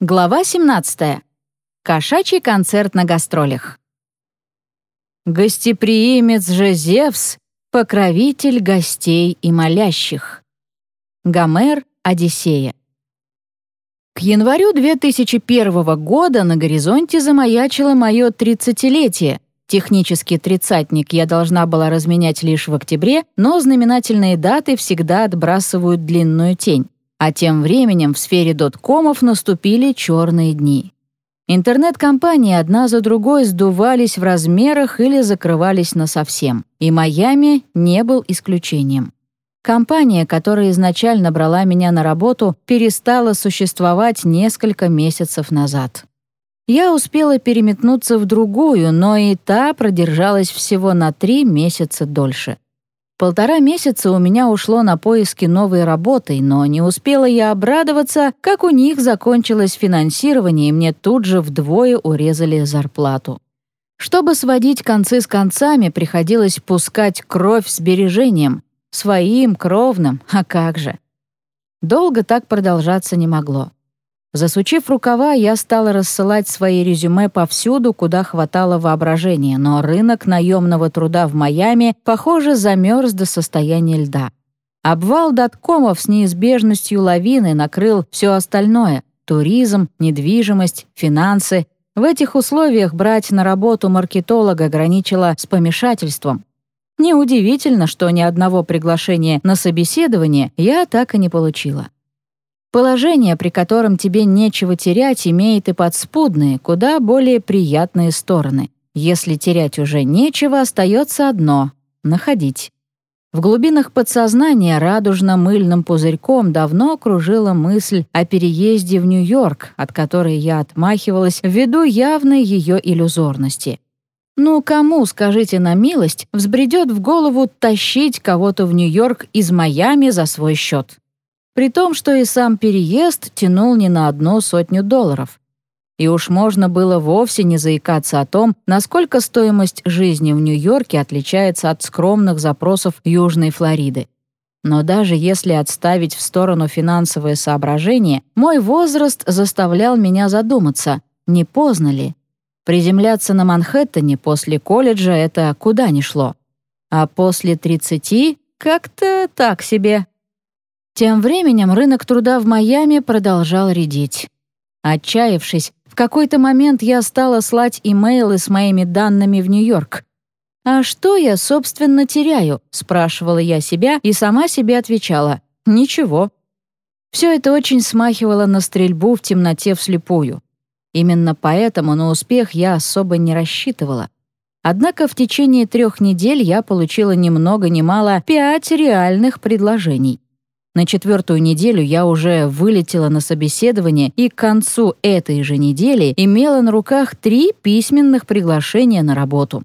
Глава 17. Кошачий концерт на гастролях. Гостеприимец же Зевс, покровитель гостей и молящих. Гомер, Одиссея. К январю 2001 года на горизонте замаячило мое тридцатилетие. Технический тридцатник я должна была разменять лишь в октябре, но знаменательные даты всегда отбрасывают длинную тень. А тем временем в сфере доткомов наступили черные дни. Интернет-компании одна за другой сдувались в размерах или закрывались насовсем. И Майами не был исключением. Компания, которая изначально брала меня на работу, перестала существовать несколько месяцев назад. Я успела переметнуться в другую, но и та продержалась всего на три месяца дольше. Полтора месяца у меня ушло на поиски новой работы, но не успела я обрадоваться, как у них закончилось финансирование, и мне тут же вдвое урезали зарплату. Чтобы сводить концы с концами, приходилось пускать кровь сбережением. Своим, кровным, а как же. Долго так продолжаться не могло. Засучив рукава, я стала рассылать свои резюме повсюду, куда хватало воображения, но рынок наемного труда в Майами, похоже, замерз до состояния льда. Обвал доткомов с неизбежностью лавины накрыл все остальное — туризм, недвижимость, финансы. В этих условиях брать на работу маркетолога граничило с помешательством. Неудивительно, что ни одного приглашения на собеседование я так и не получила. Положение, при котором тебе нечего терять, имеет и подспудные, куда более приятные стороны. Если терять уже нечего, остается одно — находить. В глубинах подсознания радужно-мыльным пузырьком давно окружила мысль о переезде в Нью-Йорк, от которой я отмахивалась ввиду явной ее иллюзорности. Ну, кому, скажите на милость, взбредет в голову тащить кого-то в Нью-Йорк из Майами за свой счет? При том, что и сам переезд тянул не на одну сотню долларов. И уж можно было вовсе не заикаться о том, насколько стоимость жизни в Нью-Йорке отличается от скромных запросов Южной Флориды. Но даже если отставить в сторону финансовые соображения, мой возраст заставлял меня задуматься, не поздно ли. Приземляться на Манхэттене после колледжа — это куда ни шло. А после 30 — как-то так себе. Тем временем рынок труда в Майами продолжал редеть. Отчаявшись, в какой-то момент я стала слать имейлы с моими данными в Нью-Йорк. «А что я, собственно, теряю?» — спрашивала я себя и сама себе отвечала. «Ничего». Все это очень смахивало на стрельбу в темноте вслепую. Именно поэтому на успех я особо не рассчитывала. Однако в течение трех недель я получила ни много ни мало пять реальных предложений. На четвертую неделю я уже вылетела на собеседование и к концу этой же недели имела на руках три письменных приглашения на работу.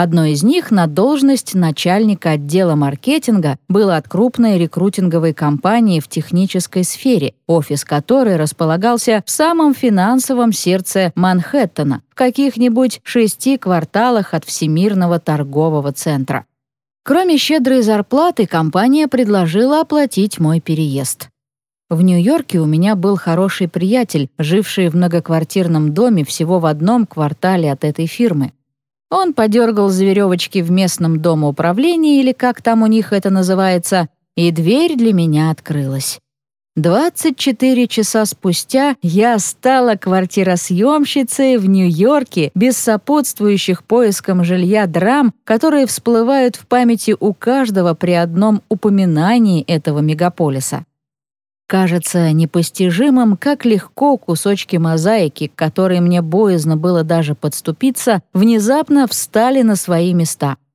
Одно из них на должность начальника отдела маркетинга было от крупной рекрутинговой компании в технической сфере, офис которой располагался в самом финансовом сердце Манхэттена, в каких-нибудь шести кварталах от Всемирного торгового центра. Кроме щедрой зарплаты, компания предложила оплатить мой переезд. В Нью-Йорке у меня был хороший приятель, живший в многоквартирном доме всего в одном квартале от этой фирмы. Он подергал за веревочки в местном домоуправлении, или как там у них это называется, и дверь для меня открылась. 24 часа спустя я стала квартиросъемщицей в Нью-Йорке без сопутствующих поискам жилья драм, которые всплывают в памяти у каждого при одном упоминании этого мегаполиса. Кажется непостижимым, как легко кусочки мозаики, к которой мне боязно было даже подступиться, внезапно встали на свои места —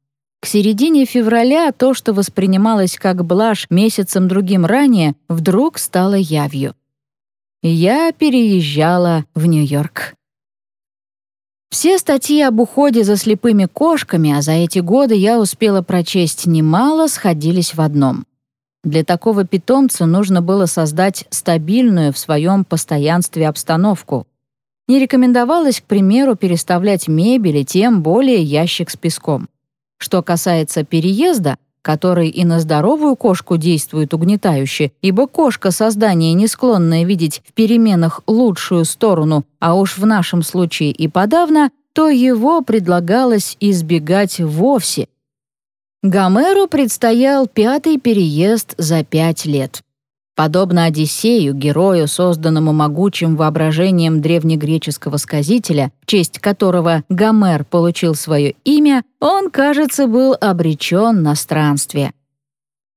к середине февраля то, что воспринималось как блажь месяцем другим ранее, вдруг стало явью. Я переезжала в Нью-Йорк. Все статьи об уходе за слепыми кошками, а за эти годы я успела прочесть немало, сходились в одном. Для такого питомца нужно было создать стабильную в своем постоянстве обстановку. Не рекомендовалось, к примеру, переставлять мебель и тем более ящик с песком. Что касается переезда, который и на здоровую кошку действует угнетающе, ибо кошка — создание, не склонное видеть в переменах лучшую сторону, а уж в нашем случае и подавно, то его предлагалось избегать вовсе. Гомеру предстоял пятый переезд за пять лет. Подобно Одиссею, герою, созданному могучим воображением древнегреческого сказителя, в честь которого Гомер получил свое имя, он, кажется, был обречен на странствие.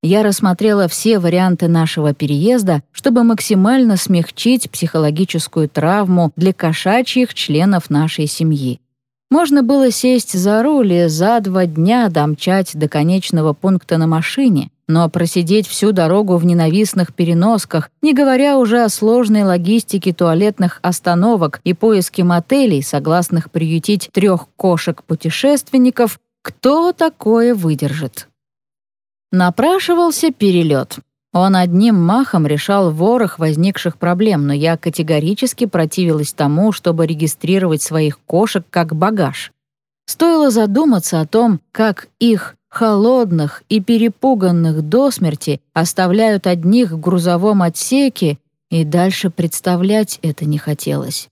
Я рассмотрела все варианты нашего переезда, чтобы максимально смягчить психологическую травму для кошачьих членов нашей семьи. Можно было сесть за руль и за два дня домчать до конечного пункта на машине, но просидеть всю дорогу в ненавистных переносках, не говоря уже о сложной логистике туалетных остановок и поиске мотелей, согласных приютить трех кошек-путешественников, кто такое выдержит? Напрашивался перелет. Он одним махом решал ворох возникших проблем, но я категорически противилась тому, чтобы регистрировать своих кошек как багаж. Стоило задуматься о том, как их холодных и перепуганных до смерти оставляют одних в грузовом отсеке, и дальше представлять это не хотелось.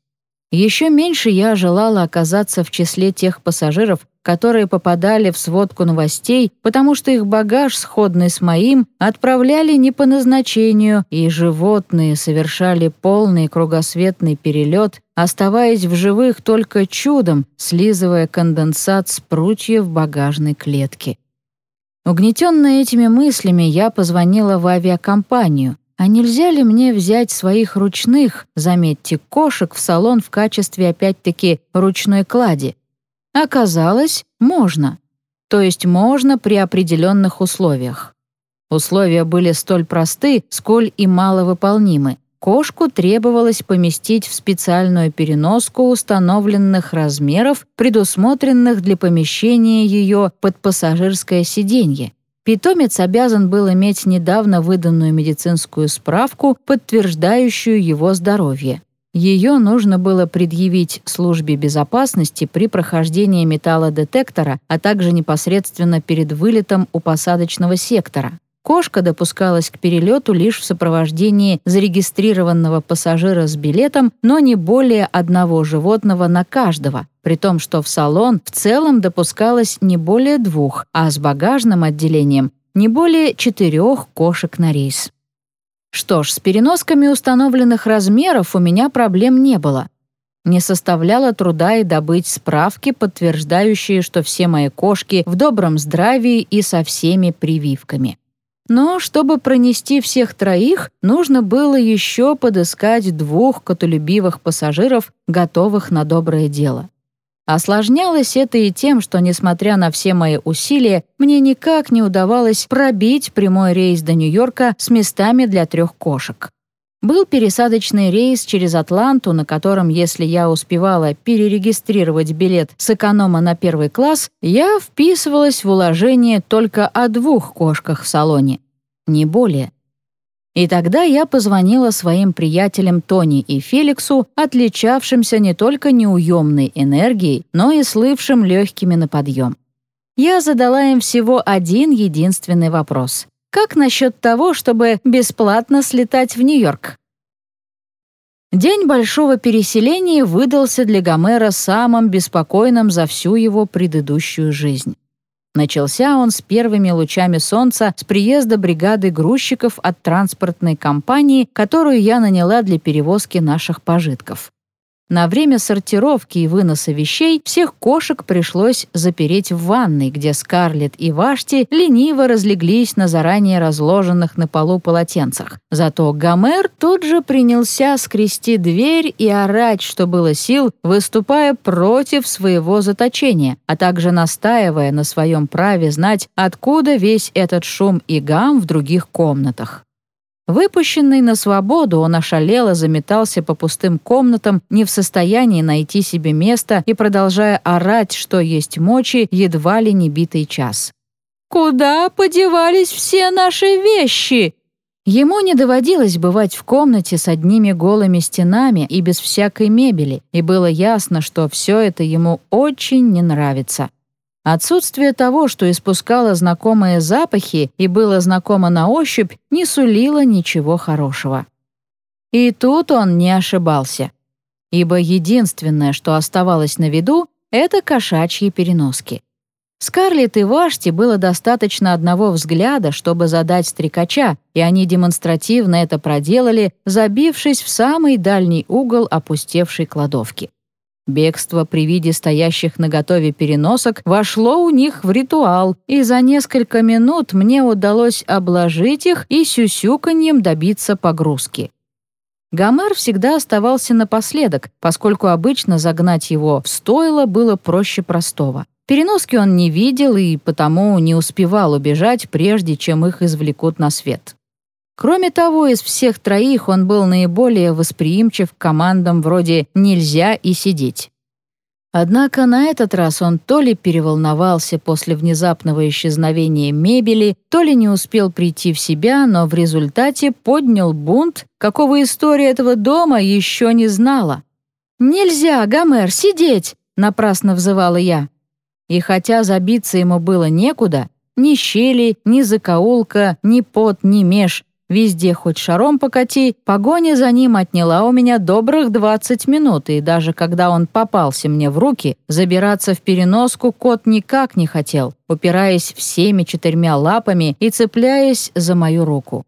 Еще меньше я желала оказаться в числе тех пассажиров, которые попадали в сводку новостей, потому что их багаж, сходный с моим, отправляли не по назначению, и животные совершали полный кругосветный перелет, оставаясь в живых только чудом, слизывая конденсат с прутьев багажной клетки. Угнетенная этими мыслями, я позвонила в авиакомпанию. А нельзя ли мне взять своих ручных, заметьте, кошек в салон в качестве, опять-таки, ручной клади? Оказалось, можно. То есть можно при определенных условиях. Условия были столь просты, сколь и маловыполнимы. Кошку требовалось поместить в специальную переноску установленных размеров, предусмотренных для помещения ее под пассажирское сиденье. Питомец обязан был иметь недавно выданную медицинскую справку, подтверждающую его здоровье. Ее нужно было предъявить службе безопасности при прохождении металлодетектора, а также непосредственно перед вылетом у посадочного сектора. Кошка допускалась к перелету лишь в сопровождении зарегистрированного пассажира с билетом, но не более одного животного на каждого, при том, что в салон в целом допускалось не более двух, а с багажным отделением не более четырех кошек на рейс. Что ж, с переносками установленных размеров у меня проблем не было. Не составляло труда и добыть справки, подтверждающие, что все мои кошки в добром здравии и со всеми прививками. Но чтобы пронести всех троих, нужно было еще подыскать двух котолюбивых пассажиров, готовых на доброе дело. Осложнялось это и тем, что, несмотря на все мои усилия, мне никак не удавалось пробить прямой рейс до Нью-Йорка с местами для трех кошек. Был пересадочный рейс через Атланту, на котором, если я успевала перерегистрировать билет с эконома на первый класс, я вписывалась в уложение только о двух кошках в салоне, не более. И тогда я позвонила своим приятелям Тони и Феликсу, отличавшимся не только неуемной энергией, но и слывшим легкими на подъем. Я задала им всего один единственный вопрос. Как насчет того, чтобы бесплатно слетать в Нью-Йорк? День большого переселения выдался для Гомера самым беспокойным за всю его предыдущую жизнь. Начался он с первыми лучами солнца с приезда бригады грузчиков от транспортной компании, которую я наняла для перевозки наших пожитков. На время сортировки и выноса вещей всех кошек пришлось запереть в ванной, где Скарлетт и Вашти лениво разлеглись на заранее разложенных на полу полотенцах. Зато Гомер тут же принялся скрести дверь и орать, что было сил, выступая против своего заточения, а также настаивая на своем праве знать, откуда весь этот шум и гам в других комнатах. Выпущенный на свободу, он ошалело заметался по пустым комнатам, не в состоянии найти себе место и продолжая орать, что есть мочи, едва ли не битый час. «Куда подевались все наши вещи?» Ему не доводилось бывать в комнате с одними голыми стенами и без всякой мебели, и было ясно, что все это ему очень не нравится. Отсутствие того, что испускало знакомые запахи и было знакомо на ощупь, не сулило ничего хорошего. И тут он не ошибался, ибо единственное, что оставалось на виду, это кошачьи переноски. Скарлетт и Вашти было достаточно одного взгляда, чтобы задать стрекача, и они демонстративно это проделали, забившись в самый дальний угол опустевшей кладовки. Бегство при виде стоящих наготове переносок вошло у них в ритуал, и за несколько минут мне удалось обложить их и сюсюканьем добиться погрузки. Гомер всегда оставался напоследок, поскольку обычно загнать его в стойло было проще простого. Переноски он не видел и потому не успевал убежать, прежде чем их извлекут на свет. Кроме того, из всех троих он был наиболее восприимчив к командам вроде «нельзя» и «сидеть». Однако на этот раз он то ли переволновался после внезапного исчезновения мебели, то ли не успел прийти в себя, но в результате поднял бунт, какого история этого дома еще не знала. «Нельзя, Гомер, сидеть!» — напрасно взывала я. И хотя забиться ему было некуда, ни щели, ни закоулка, ни пот, ни меж, везде хоть шаром покати, погоня за ним отняла у меня добрых 20 минут, и даже когда он попался мне в руки, забираться в переноску кот никак не хотел, упираясь всеми четырьмя лапами и цепляясь за мою руку.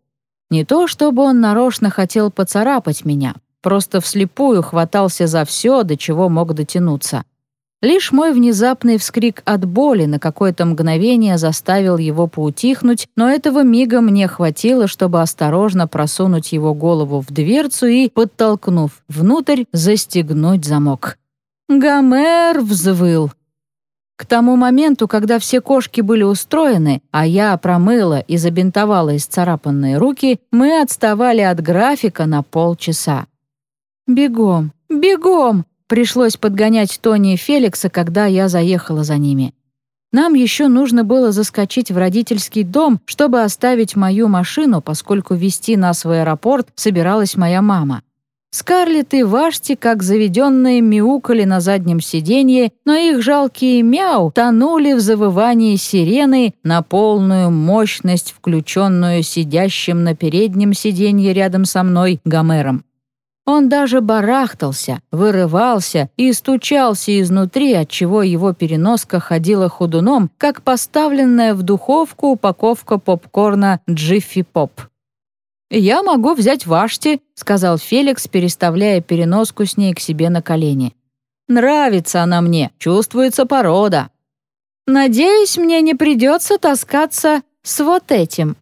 Не то чтобы он нарочно хотел поцарапать меня, просто вслепую хватался за все, до чего мог дотянуться — Лишь мой внезапный вскрик от боли на какое-то мгновение заставил его поутихнуть, но этого мига мне хватило, чтобы осторожно просунуть его голову в дверцу и, подтолкнув внутрь, застегнуть замок. Гомер взвыл. К тому моменту, когда все кошки были устроены, а я промыла и забинтовала исцарапанные руки, мы отставали от графика на полчаса. «Бегом, бегом!» Пришлось подгонять Тони и Феликса, когда я заехала за ними. Нам еще нужно было заскочить в родительский дом, чтобы оставить мою машину, поскольку везти нас в аэропорт собиралась моя мама. Скарлетт и Вашти, как заведенные, мяукали на заднем сиденье, но их жалкие мяу тонули в завывании сирены на полную мощность, включенную сидящим на переднем сиденье рядом со мной Гомером. Он даже барахтался, вырывался и стучался изнутри, отчего его переноска ходила ходуном, как поставленная в духовку упаковка попкорна «Джиффи Поп». «Я могу взять Вашти», — сказал Феликс, переставляя переноску с ней к себе на колени. «Нравится она мне, чувствуется порода». «Надеюсь, мне не придется таскаться с вот этим»,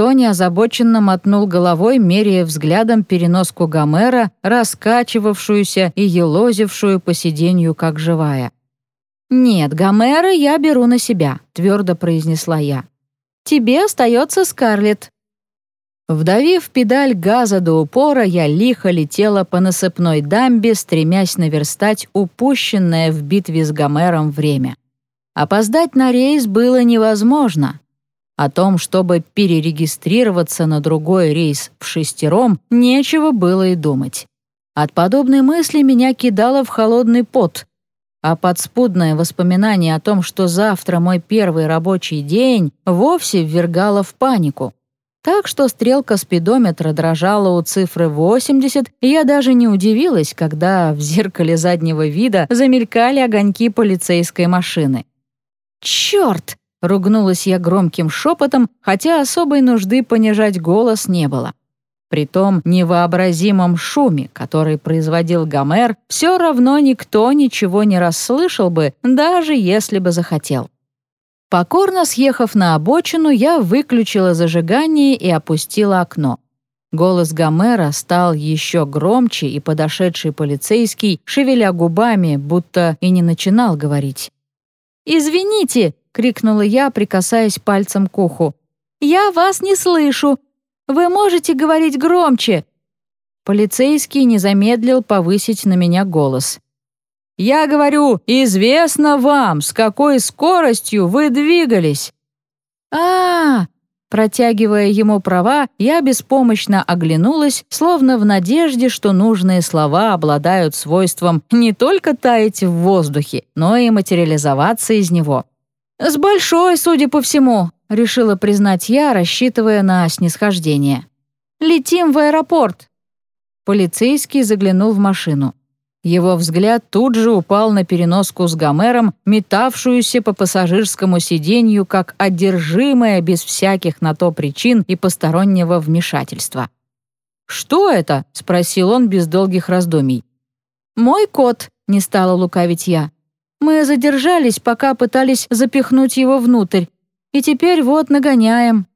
Тони озабоченно мотнул головой, меряя взглядом переноску Гомера, раскачивавшуюся и елозившую по сиденью, как живая. «Нет, Гомера я беру на себя», — твердо произнесла я. «Тебе остается Скарлетт». Вдавив педаль газа до упора, я лихо летела по насыпной дамбе, стремясь наверстать упущенное в битве с Гомером время. Опоздать на рейс было невозможно, о том, чтобы перерегистрироваться на другой рейс в шестером, нечего было и думать. От подобной мысли меня кидало в холодный пот, а подспудное воспоминание о том, что завтра мой первый рабочий день, вовсе ввергало в панику. Так что стрелка спидометра дрожала у цифры 80, и я даже не удивилась, когда в зеркале заднего вида замелькали огоньки полицейской машины. «Черт!» Ругнулась я громким шепотом, хотя особой нужды понижать голос не было. При том невообразимом шуме, который производил Гомер, все равно никто ничего не расслышал бы, даже если бы захотел. Покорно съехав на обочину, я выключила зажигание и опустила окно. Голос Гомера стал еще громче, и подошедший полицейский, шевеля губами, будто и не начинал говорить. «Извините!» — крикнула я, прикасаясь пальцем к уху. «Я вас не слышу! Вы можете говорить громче!» Полицейский не замедлил повысить на меня голос. «Я говорю, известно вам, с какой скоростью вы двигались!» а, -а, -а Протягивая ему права, я беспомощно оглянулась, словно в надежде, что нужные слова обладают свойством не только таять в воздухе, но и материализоваться из него. «С большой, судя по всему», — решила признать я, рассчитывая на снисхождение. «Летим в аэропорт». Полицейский заглянул в машину. Его взгляд тут же упал на переноску с Гомером, метавшуюся по пассажирскому сиденью, как одержимая без всяких на то причин и постороннего вмешательства. «Что это?» — спросил он без долгих раздумий. «Мой кот», — не стала лукавить я. «Мы задержались, пока пытались запихнуть его внутрь, и теперь вот нагоняем».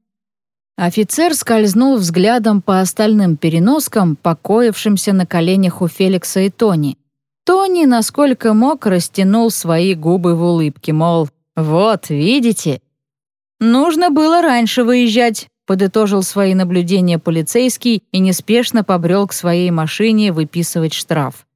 Офицер скользнул взглядом по остальным переноскам, покоившимся на коленях у Феликса и Тони. Тони, насколько мог, растянул свои губы в улыбке, мол, «Вот, видите?» «Нужно было раньше выезжать», — подытожил свои наблюдения полицейский и неспешно побрел к своей машине выписывать штраф.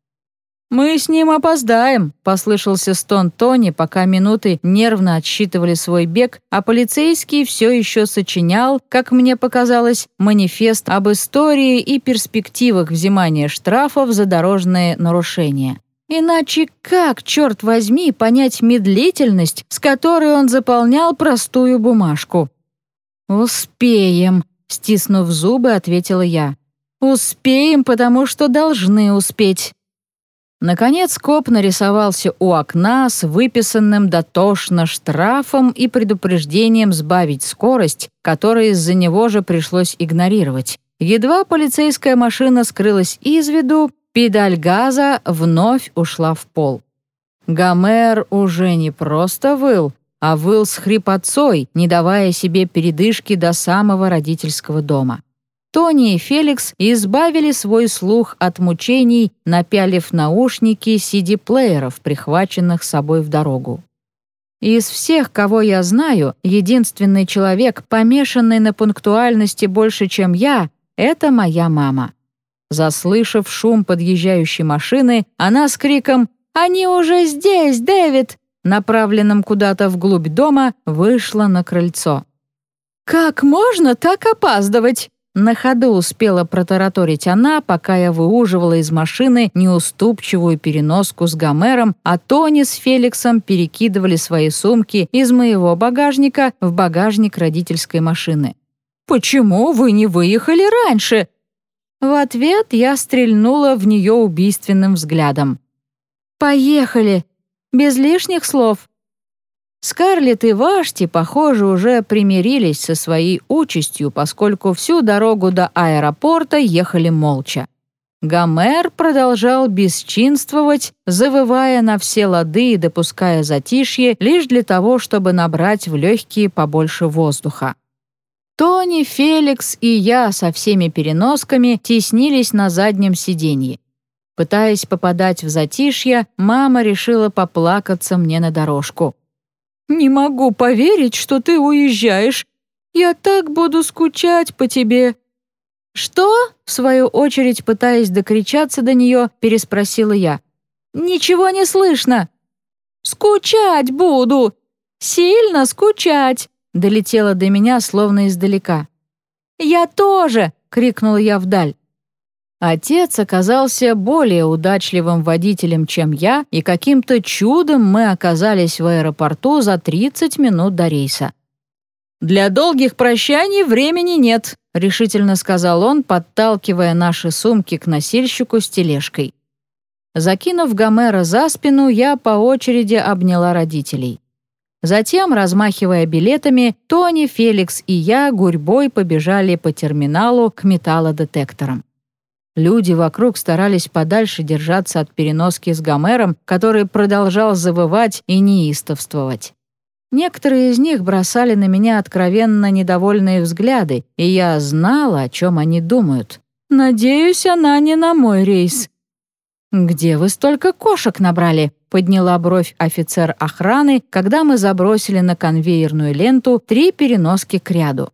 «Мы с ним опоздаем», — послышался стон Тони, пока минуты нервно отсчитывали свой бег, а полицейский все еще сочинял, как мне показалось, манифест об истории и перспективах взимания штрафов за дорожные нарушения. Иначе как, черт возьми, понять медлительность, с которой он заполнял простую бумажку? «Успеем», — стиснув зубы, ответила я. «Успеем, потому что должны успеть». Наконец коп нарисовался у окна с выписанным дотошно штрафом и предупреждением сбавить скорость, которую из-за него же пришлось игнорировать. Едва полицейская машина скрылась из виду, педаль газа вновь ушла в пол. Гомер уже не просто выл, а выл с хрипотцой, не давая себе передышки до самого родительского дома. Тони и Феликс избавили свой слух от мучений, напялив наушники CD-плееров, прихваченных с собой в дорогу. Из всех, кого я знаю, единственный человек, помешанный на пунктуальности больше, чем я, это моя мама. Заслышав шум подъезжающей машины, она с криком «Они уже здесь, Дэвид!» направленным куда-то вглубь дома, вышла на крыльцо. «Как можно так опаздывать?» На ходу успела протараторить она, пока я выуживала из машины неуступчивую переноску с Гомером, а Тони с Феликсом перекидывали свои сумки из моего багажника в багажник родительской машины. «Почему вы не выехали раньше?» В ответ я стрельнула в нее убийственным взглядом. «Поехали! Без лишних слов!» Скарлетт и Вашти, похоже, уже примирились со своей участью, поскольку всю дорогу до аэропорта ехали молча. Гомер продолжал бесчинствовать, завывая на все лады и допуская затишье лишь для того, чтобы набрать в легкие побольше воздуха. Тони, Феликс и я со всеми переносками теснились на заднем сиденье. Пытаясь попадать в затишье, мама решила поплакаться мне на дорожку. «Не могу поверить, что ты уезжаешь. Я так буду скучать по тебе». «Что?» — в свою очередь, пытаясь докричаться до нее, переспросила я. «Ничего не слышно». «Скучать буду! Сильно скучать!» — долетело до меня, словно издалека. «Я тоже!» — крикнула я вдаль. Отец оказался более удачливым водителем, чем я, и каким-то чудом мы оказались в аэропорту за 30 минут до рейса. «Для долгих прощаний времени нет», — решительно сказал он, подталкивая наши сумки к носильщику с тележкой. Закинув Гомера за спину, я по очереди обняла родителей. Затем, размахивая билетами, Тони, Феликс и я гурьбой побежали по терминалу к металлодетекторам. Люди вокруг старались подальше держаться от переноски с Гомером, который продолжал завывать и неистовствовать. Некоторые из них бросали на меня откровенно недовольные взгляды, и я знала, о чем они думают. «Надеюсь, она не на мой рейс». «Где вы столько кошек набрали?» — подняла бровь офицер охраны, когда мы забросили на конвейерную ленту три переноски к ряду.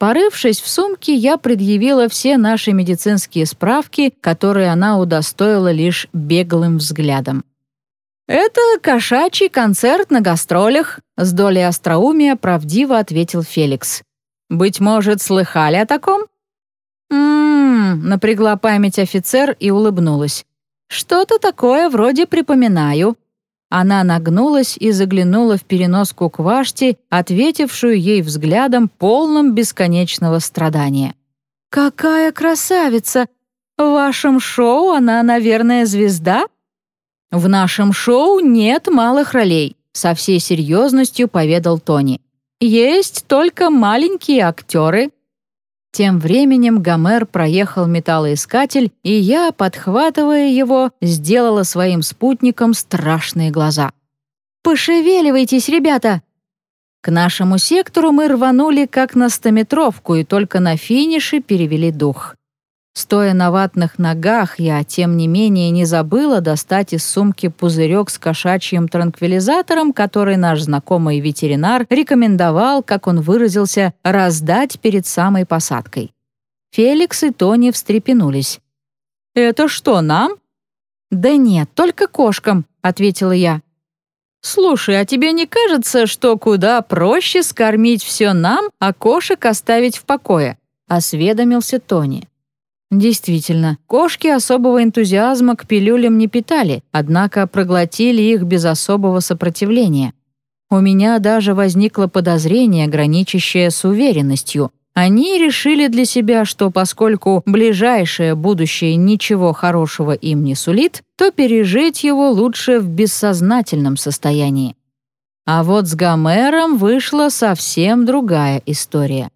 Порывшись в сумке, я предъявила все наши медицинские справки, которые она удостоила лишь беглым взглядом. «Это кошачий концерт на гастролях», — с долей остроумия правдиво ответил Феликс. «Быть может, слыхали о таком?» «М-м-м», напрягла память офицер и улыбнулась. «Что-то такое вроде припоминаю». Она нагнулась и заглянула в переноску к Вашти, ответившую ей взглядом, полным бесконечного страдания. «Какая красавица! В вашем шоу она, наверное, звезда?» «В нашем шоу нет малых ролей», — со всей серьезностью поведал Тони. «Есть только маленькие актеры». Тем временем Гомер проехал металлоискатель, и я, подхватывая его, сделала своим спутникам страшные глаза. «Пошевеливайтесь, ребята!» К нашему сектору мы рванули как на стометровку и только на финише перевели дух. Стоя на ватных ногах, я, тем не менее, не забыла достать из сумки пузырек с кошачьим транквилизатором, который наш знакомый ветеринар рекомендовал, как он выразился, раздать перед самой посадкой. Феликс и Тони встрепенулись. «Это что, нам?» «Да нет, только кошкам», — ответила я. «Слушай, а тебе не кажется, что куда проще скормить все нам, а кошек оставить в покое?» — осведомился Тони. Действительно, кошки особого энтузиазма к пилюлям не питали, однако проглотили их без особого сопротивления. У меня даже возникло подозрение, граничащее с уверенностью. Они решили для себя, что поскольку ближайшее будущее ничего хорошего им не сулит, то пережить его лучше в бессознательном состоянии. А вот с Гомером вышла совсем другая история.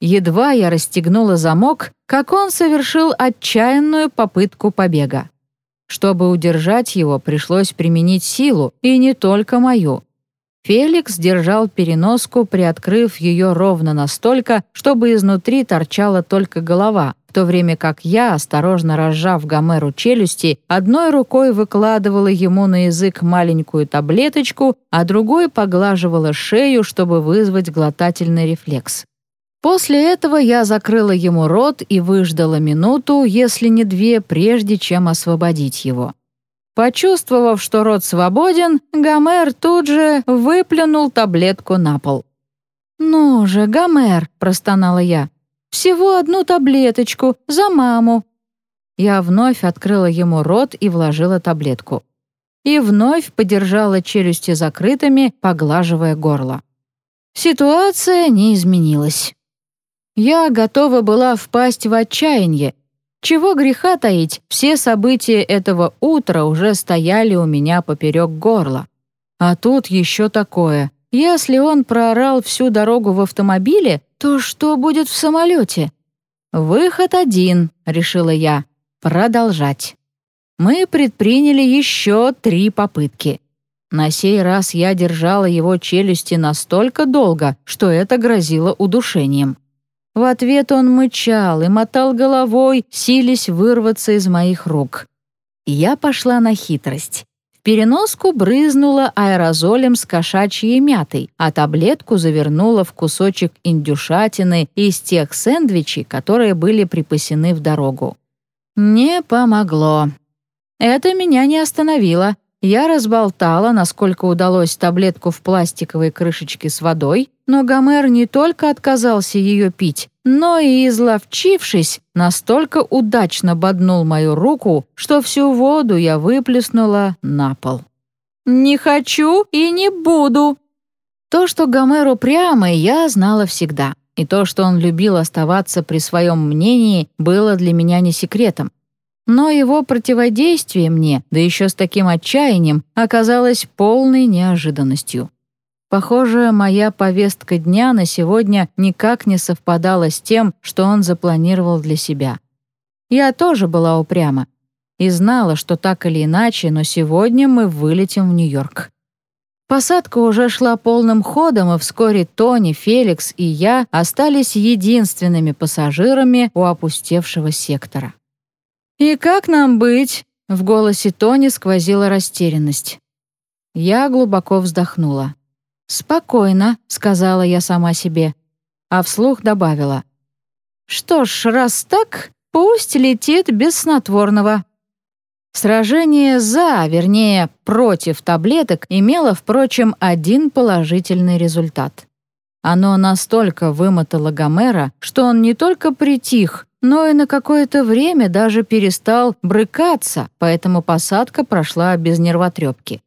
Едва я расстегнула замок, как он совершил отчаянную попытку побега. Чтобы удержать его, пришлось применить силу, и не только мою. Феликс держал переноску, приоткрыв ее ровно настолько, чтобы изнутри торчала только голова, в то время как я, осторожно разжав Гомеру челюсти, одной рукой выкладывала ему на язык маленькую таблеточку, а другой поглаживала шею, чтобы вызвать глотательный рефлекс. После этого я закрыла ему рот и выждала минуту, если не две, прежде чем освободить его. Почувствовав, что рот свободен, Гомер тут же выплюнул таблетку на пол. «Ну же, Гомер», — простонала я, — «всего одну таблеточку, за маму». Я вновь открыла ему рот и вложила таблетку. И вновь подержала челюсти закрытыми, поглаживая горло. Ситуация не изменилась. Я готова была впасть в отчаяние. Чего греха таить, все события этого утра уже стояли у меня поперек горла. А тут еще такое. Если он проорал всю дорогу в автомобиле, то что будет в самолете? «Выход один», — решила я. «Продолжать». Мы предприняли еще три попытки. На сей раз я держала его челюсти настолько долго, что это грозило удушением. В ответ он мычал и мотал головой, сились вырваться из моих рук. Я пошла на хитрость. В переноску брызнула аэрозолем с кошачьей мятой, а таблетку завернула в кусочек индюшатины из тех сэндвичей, которые были припасены в дорогу. Не помогло. Это меня не остановило. Я разболтала, насколько удалось, таблетку в пластиковой крышечке с водой, но Гомер не только отказался ее пить, но и, изловчившись, настолько удачно боднул мою руку, что всю воду я выплеснула на пол. «Не хочу и не буду!» То, что Гомер упрямый, я знала всегда, и то, что он любил оставаться при своем мнении, было для меня не секретом. Но его противодействие мне, да еще с таким отчаянием, оказалось полной неожиданностью. Похоже, моя повестка дня на сегодня никак не совпадала с тем, что он запланировал для себя. Я тоже была упряма и знала, что так или иначе, но сегодня мы вылетим в Нью-Йорк. Посадка уже шла полным ходом, и вскоре Тони, Феликс и я остались единственными пассажирами у опустевшего сектора. «И как нам быть?» — в голосе Тони сквозила растерянность. Я глубоко вздохнула. «Спокойно», — сказала я сама себе, а вслух добавила. «Что ж, раз так, пусть летит без снотворного». Сражение за, вернее, против таблеток имело, впрочем, один положительный результат. Оно настолько вымотало Гомера, что он не только притих, но и на какое-то время даже перестал брыкаться, поэтому посадка прошла без нервотрепки.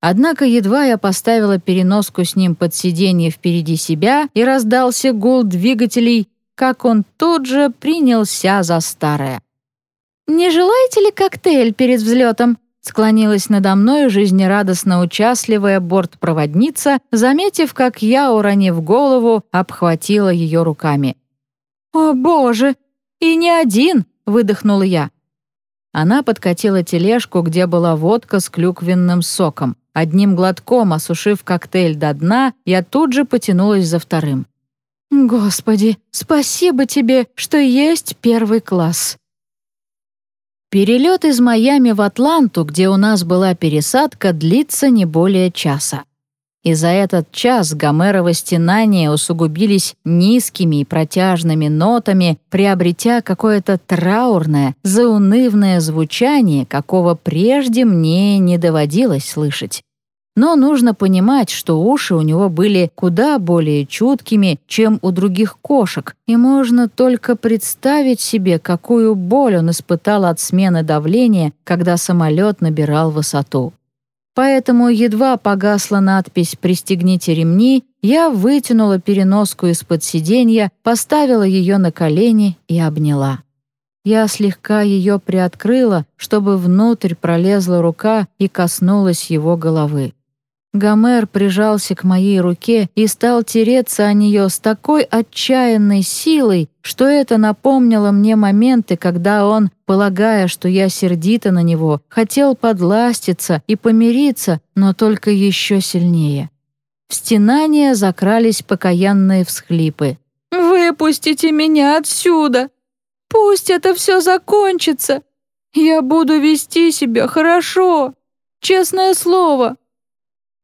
Однако едва я поставила переноску с ним под сиденье впереди себя и раздался гул двигателей, как он тут же принялся за старое. «Не желаете ли коктейль перед взлетом?» Склонилась надо мной жизнерадостно участливая бортпроводница, заметив, как я, уронив голову, обхватила ее руками. «О, боже! И не один!» — выдохнула я. Она подкатила тележку, где была водка с клюквенным соком. Одним глотком осушив коктейль до дна, я тут же потянулась за вторым. «Господи, спасибо тебе, что есть первый класс!» Перелет из Майами в Атланту, где у нас была пересадка, длится не более часа. И за этот час Гомерово стенания усугубились низкими и протяжными нотами, приобретя какое-то траурное, заунывное звучание, какого прежде мне не доводилось слышать. Но нужно понимать, что уши у него были куда более чуткими, чем у других кошек, и можно только представить себе, какую боль он испытал от смены давления, когда самолет набирал высоту. Поэтому едва погасла надпись «Пристегните ремни», я вытянула переноску из-под сиденья, поставила ее на колени и обняла. Я слегка ее приоткрыла, чтобы внутрь пролезла рука и коснулась его головы. Гомер прижался к моей руке и стал тереться о нее с такой отчаянной силой, что это напомнило мне моменты, когда он, полагая, что я сердита на него, хотел подластиться и помириться, но только еще сильнее. В стенания закрались покаянные всхлипы. «Выпустите меня отсюда! Пусть это все закончится! Я буду вести себя хорошо! Честное слово!»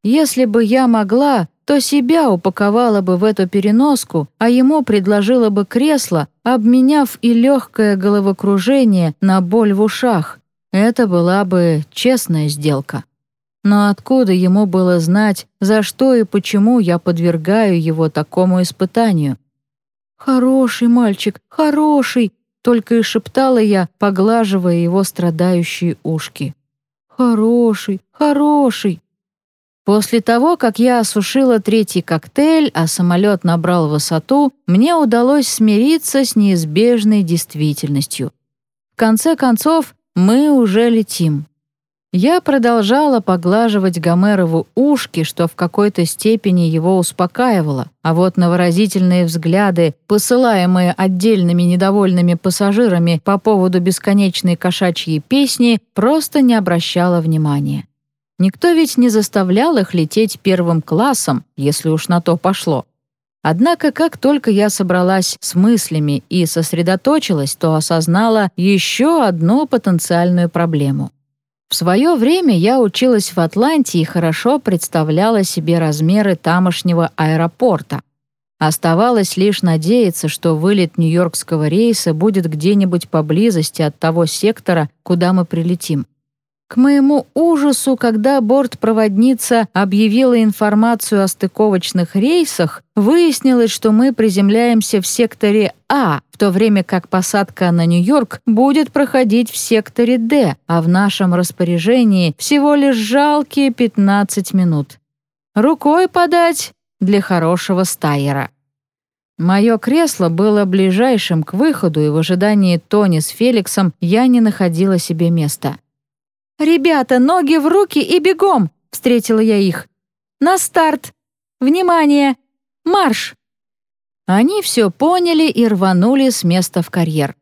Если бы я могла, то себя упаковала бы в эту переноску, а ему предложила бы кресло, обменяв и легкое головокружение на боль в ушах. Это была бы честная сделка. Но откуда ему было знать, за что и почему я подвергаю его такому испытанию? «Хороший мальчик, хороший!» — только и шептала я, поглаживая его страдающие ушки. «Хороший, хороший!» После того, как я осушила третий коктейль, а самолет набрал высоту, мне удалось смириться с неизбежной действительностью. В конце концов, мы уже летим. Я продолжала поглаживать Гомерову ушки, что в какой-то степени его успокаивало, а вот на выразительные взгляды, посылаемые отдельными недовольными пассажирами по поводу бесконечной кошачьей песни, просто не обращала внимания. Никто ведь не заставлял их лететь первым классом, если уж на то пошло. Однако, как только я собралась с мыслями и сосредоточилась, то осознала еще одну потенциальную проблему. В свое время я училась в Атланте и хорошо представляла себе размеры тамошнего аэропорта. Оставалось лишь надеяться, что вылет нью-йоркского рейса будет где-нибудь поблизости от того сектора, куда мы прилетим. К моему ужасу, когда бортпроводница объявила информацию о стыковочных рейсах, выяснилось, что мы приземляемся в секторе А, в то время как посадка на Нью-Йорк будет проходить в секторе Д, а в нашем распоряжении всего лишь жалкие 15 минут. Рукой подать для хорошего стайера. Мое кресло было ближайшим к выходу, и в ожидании Тони с Феликсом я не находила себе места. «Ребята, ноги в руки и бегом!» — встретила я их. «На старт! Внимание! Марш!» Они все поняли и рванули с места в карьер.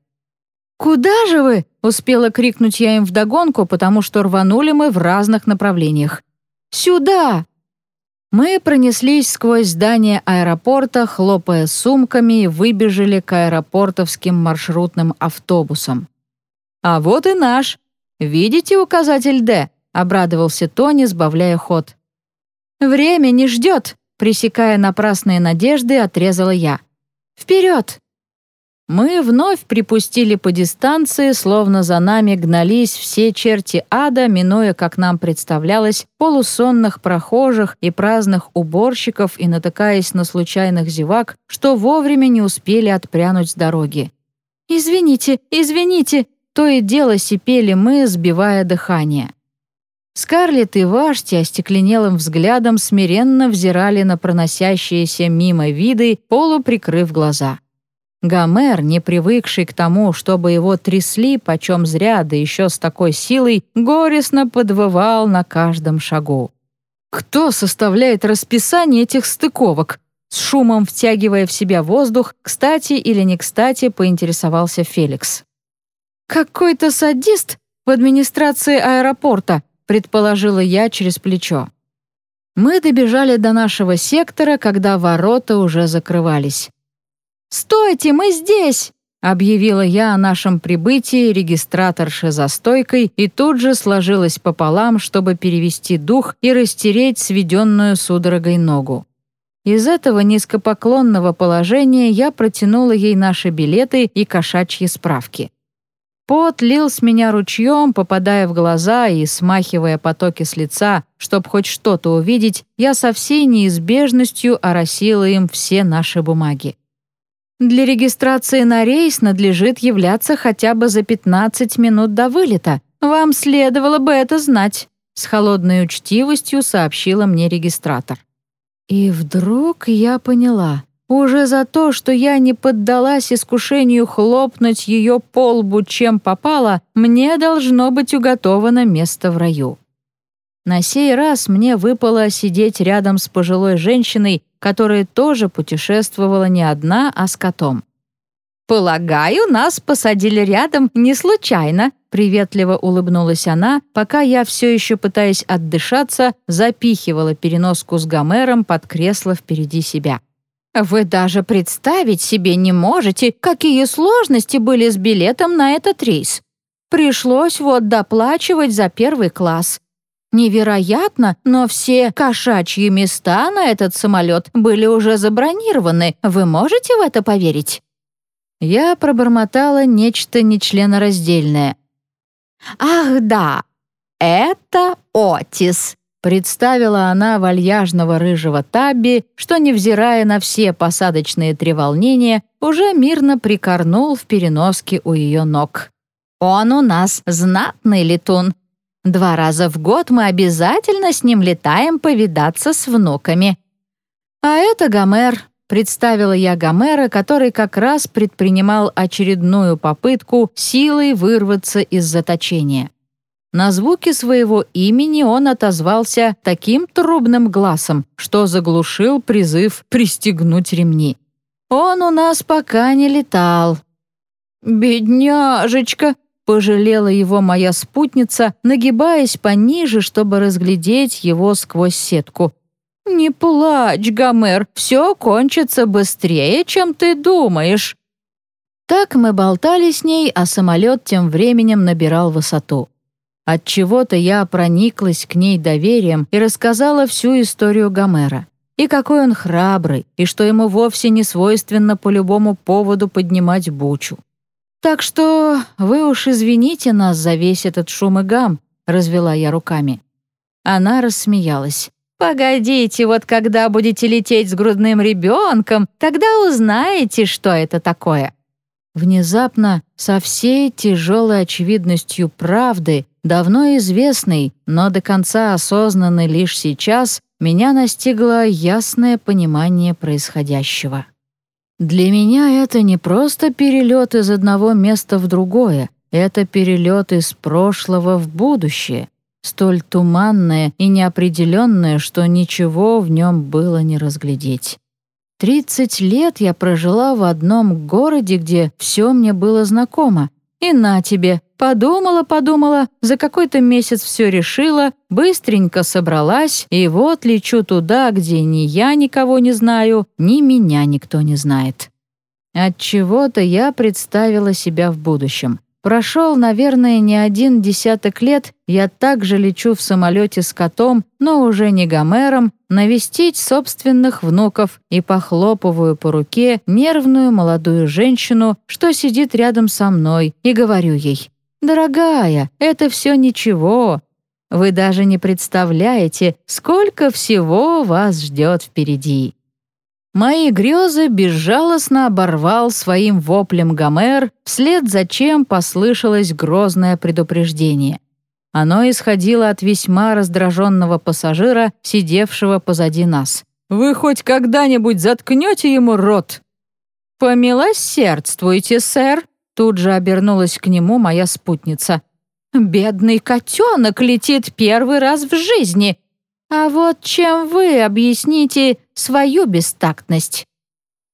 «Куда же вы?» — успела крикнуть я им вдогонку, потому что рванули мы в разных направлениях. «Сюда!» Мы пронеслись сквозь здание аэропорта, хлопая сумками, и выбежали к аэропортовским маршрутным автобусам. «А вот и наш!» «Видите указатель «Д»?» — обрадовался Тони, сбавляя ход. «Время не ждет!» — пресекая напрасные надежды, отрезала я. «Вперед!» Мы вновь припустили по дистанции, словно за нами гнались все черти ада, минуя, как нам представлялось, полусонных прохожих и праздных уборщиков и натыкаясь на случайных зевак, что вовремя не успели отпрянуть с дороги. «Извините, извините!» То и дело сипели мы, сбивая дыхание. Скарлетт и Вашти остекленелым взглядом смиренно взирали на проносящиеся мимо виды, полуприкрыв глаза. Гомер, не привыкший к тому, чтобы его трясли почем зря, да еще с такой силой, горестно подвывал на каждом шагу. «Кто составляет расписание этих стыковок?» С шумом втягивая в себя воздух, кстати или не кстати, поинтересовался Феликс. «Какой-то садист в администрации аэропорта», предположила я через плечо. Мы добежали до нашего сектора, когда ворота уже закрывались. «Стойте, мы здесь!» — объявила я о нашем прибытии регистраторше за стойкой и тут же сложилась пополам, чтобы перевести дух и растереть сведенную судорогой ногу. Из этого низкопоклонного положения я протянула ей наши билеты и кошачьи справки. Пот лил с меня ручьем, попадая в глаза и смахивая потоки с лица, чтобы хоть что-то увидеть, я со всей неизбежностью оросила им все наши бумаги. Для регистрации на рейс надлежит являться хотя бы за 15 минут до вылета. Вам следовало бы это знать», — с холодной учтивостью сообщила мне регистратор. И вдруг я поняла. Уже за то, что я не поддалась искушению хлопнуть ее по лбу, чем попало, мне должно быть уготовано место в раю. На сей раз мне выпало сидеть рядом с пожилой женщиной, которая тоже путешествовала не одна, а с котом. «Полагаю, нас посадили рядом не случайно», приветливо улыбнулась она, пока я все еще, пытаясь отдышаться, запихивала переноску с Гомером под кресло впереди себя. «Вы даже представить себе не можете, какие сложности были с билетом на этот рейс. Пришлось вот доплачивать за первый класс. Невероятно, но все кошачьи места на этот самолет были уже забронированы. Вы можете в это поверить?» Я пробормотала нечто нечленораздельное. «Ах, да, это Отис», — представила она вальяжного рыжего Табби, что, невзирая на все посадочные треволнения, уже мирно прикорнул в переноске у ее ног. «Он у нас знатный летун, Два раза в год мы обязательно с ним летаем повидаться с внуками. А это Гомер, представила я Гомера, который как раз предпринимал очередную попытку силой вырваться из заточения. На звуки своего имени он отозвался таким трубным глазом, что заглушил призыв пристегнуть ремни. «Он у нас пока не летал». «Бедняжечка!» Пожалела его моя спутница, нагибаясь пониже, чтобы разглядеть его сквозь сетку. «Не плачь, Гомер, все кончится быстрее, чем ты думаешь». Так мы болтали с ней, а самолет тем временем набирал высоту. От чего то я прониклась к ней доверием и рассказала всю историю Гомера. И какой он храбрый, и что ему вовсе не свойственно по любому поводу поднимать бучу. «Так что вы уж извините нас за весь этот шум и гам», — развела я руками. Она рассмеялась. «Погодите, вот когда будете лететь с грудным ребенком, тогда узнаете, что это такое». Внезапно, со всей тяжелой очевидностью правды, давно известной, но до конца осознанной лишь сейчас, меня настигло ясное понимание происходящего. Для меня это не просто перелет из одного места в другое, это перелет из прошлого в будущее, столь туманное и неопределенное, что ничего в нем было не разглядеть. Тридцать лет я прожила в одном городе, где все мне было знакомо, и на тебе, подумала-подумала, за какой-то месяц все решила, быстренько собралась, и вот лечу туда, где ни я никого не знаю, ни меня никто не знает. От чего то я представила себя в будущем. Прошел, наверное, не один десяток лет, я также лечу в самолете с котом, но уже не Гомером, навестить собственных внуков и похлопываю по руке нервную молодую женщину, что сидит рядом со мной, и говорю ей, «Дорогая, это все ничего. Вы даже не представляете, сколько всего вас ждет впереди». Мои грезы безжалостно оборвал своим воплем Гомер, вслед за чем послышалось грозное предупреждение. Оно исходило от весьма раздраженного пассажира, сидевшего позади нас. «Вы хоть когда-нибудь заткнете ему рот?» «Помилосердствуйте, сэр!» Тут же обернулась к нему моя спутница. «Бедный котенок летит первый раз в жизни. А вот чем вы объясните свою бестактность?»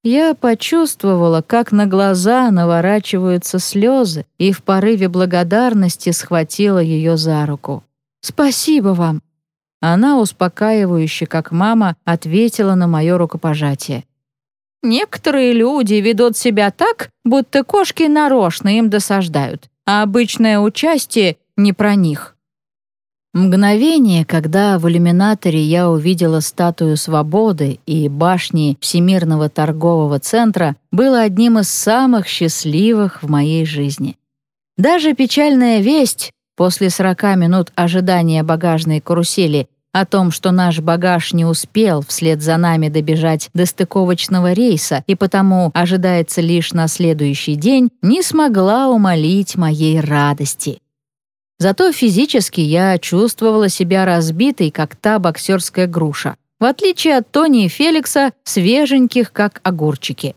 Я почувствовала, как на глаза наворачиваются слезы, и в порыве благодарности схватила ее за руку. «Спасибо вам!» Она, успокаивающе, как мама, ответила на мое рукопожатие. «Некоторые люди ведут себя так, будто кошки нарочно им досаждают, а обычное участие не про них». Мгновение, когда в иллюминаторе я увидела статую свободы и башни Всемирного торгового центра, было одним из самых счастливых в моей жизни. Даже печальная весть после 40 минут ожидания багажной карусели о том, что наш багаж не успел вслед за нами добежать до стыковочного рейса и потому ожидается лишь на следующий день, не смогла умолить моей радости. Зато физически я чувствовала себя разбитой, как та боксерская груша, в отличие от Тони и Феликса, свеженьких, как огурчики.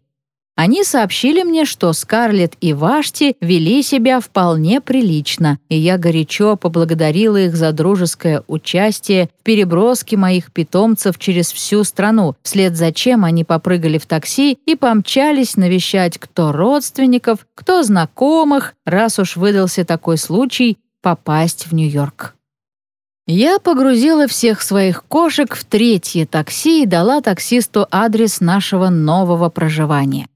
Они сообщили мне, что Скарлетт и Вашти вели себя вполне прилично, и я горячо поблагодарила их за дружеское участие в переброске моих питомцев через всю страну, вслед за чем они попрыгали в такси и помчались навещать кто родственников, кто знакомых, раз уж выдался такой случай, попасть в Нью-Йорк. Я погрузила всех своих кошек в третье такси и дала таксисту адрес нашего нового проживания.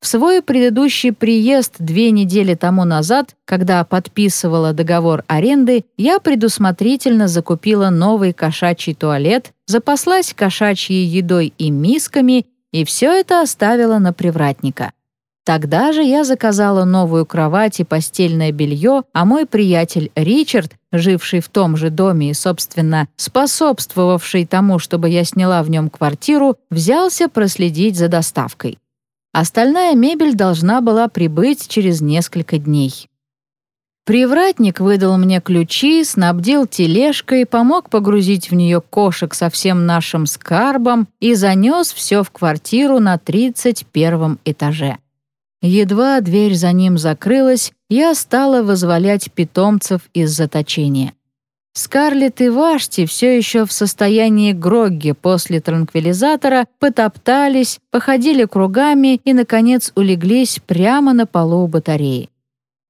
В свой предыдущий приезд две недели тому назад, когда подписывала договор аренды, я предусмотрительно закупила новый кошачий туалет, запаслась кошачьей едой и мисками, и все это оставила на привратника. Тогда же я заказала новую кровать и постельное белье, а мой приятель Ричард, живший в том же доме и, собственно, способствовавший тому, чтобы я сняла в нем квартиру, взялся проследить за доставкой. Остальная мебель должна была прибыть через несколько дней. Привратник выдал мне ключи, снабдил тележкой, помог погрузить в нее кошек со всем нашим скарбом и занес все в квартиру на 31 этаже. Едва дверь за ним закрылась, я стала вызволять питомцев из заточения. Скарлетт и Вашти все еще в состоянии грогги после транквилизатора потоптались, походили кругами и, наконец, улеглись прямо на полу батареи.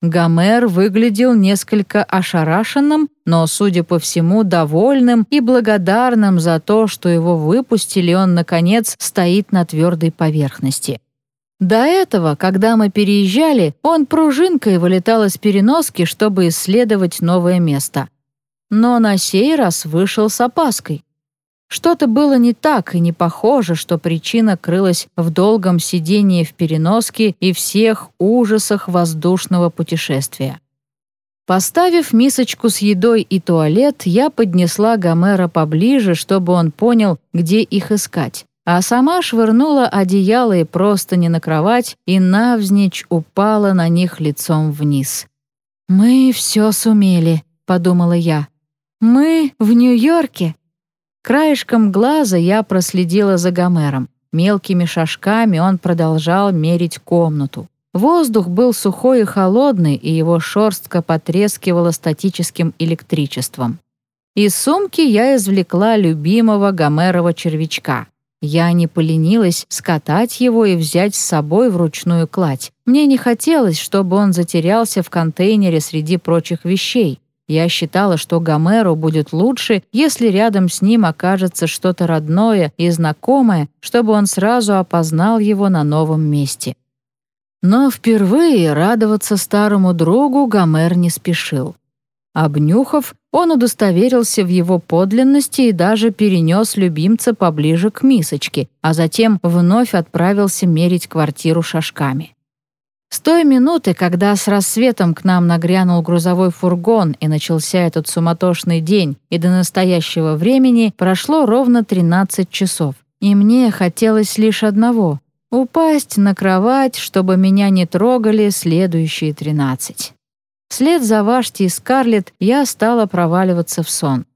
Гомер выглядел несколько ошарашенным, но, судя по всему, довольным и благодарным за то, что его выпустили, он, наконец, стоит на твердой поверхности. До этого, когда мы переезжали, он пружинкой вылетал из переноски, чтобы исследовать новое место. Но на сей раз вышел с опаской. Что-то было не так и не похоже, что причина крылась в долгом сидении в переноске и всех ужасах воздушного путешествия. Поставив мисочку с едой и туалет, я поднесла Гомера поближе, чтобы он понял, где их искать а сама швырнула одеяло и простыни на кровать и навзничь упала на них лицом вниз. «Мы все сумели», — подумала я. «Мы в Нью-Йорке». Краешком глаза я проследила за Гомером. Мелкими шажками он продолжал мерить комнату. Воздух был сухой и холодный, и его шорстка потрескивала статическим электричеством. Из сумки я извлекла любимого Гомерова червячка. Я не поленилась скатать его и взять с собой вручную кладь. Мне не хотелось, чтобы он затерялся в контейнере среди прочих вещей. Я считала, что Гомеру будет лучше, если рядом с ним окажется что-то родное и знакомое, чтобы он сразу опознал его на новом месте. Но впервые радоваться старому другу Гомер не спешил. Обнюхав, он удостоверился в его подлинности и даже перенес любимца поближе к мисочке, а затем вновь отправился мерить квартиру шажками. С той минуты, когда с рассветом к нам нагрянул грузовой фургон и начался этот суматошный день, и до настоящего времени прошло ровно 13 часов. И мне хотелось лишь одного — упасть на кровать, чтобы меня не трогали следующие 13. Вслед за Вашти и Скарлетт я стала проваливаться в сон.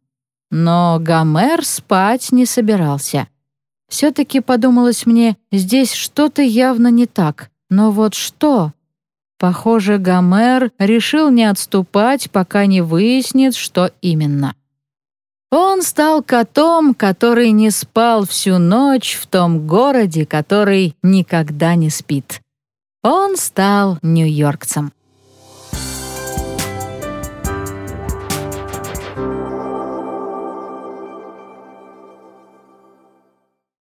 Но Гомер спать не собирался. Все-таки подумалось мне, здесь что-то явно не так. Но вот что? Похоже, Гомер решил не отступать, пока не выяснит, что именно. Он стал котом, который не спал всю ночь в том городе, который никогда не спит. Он стал нью-йоркцем.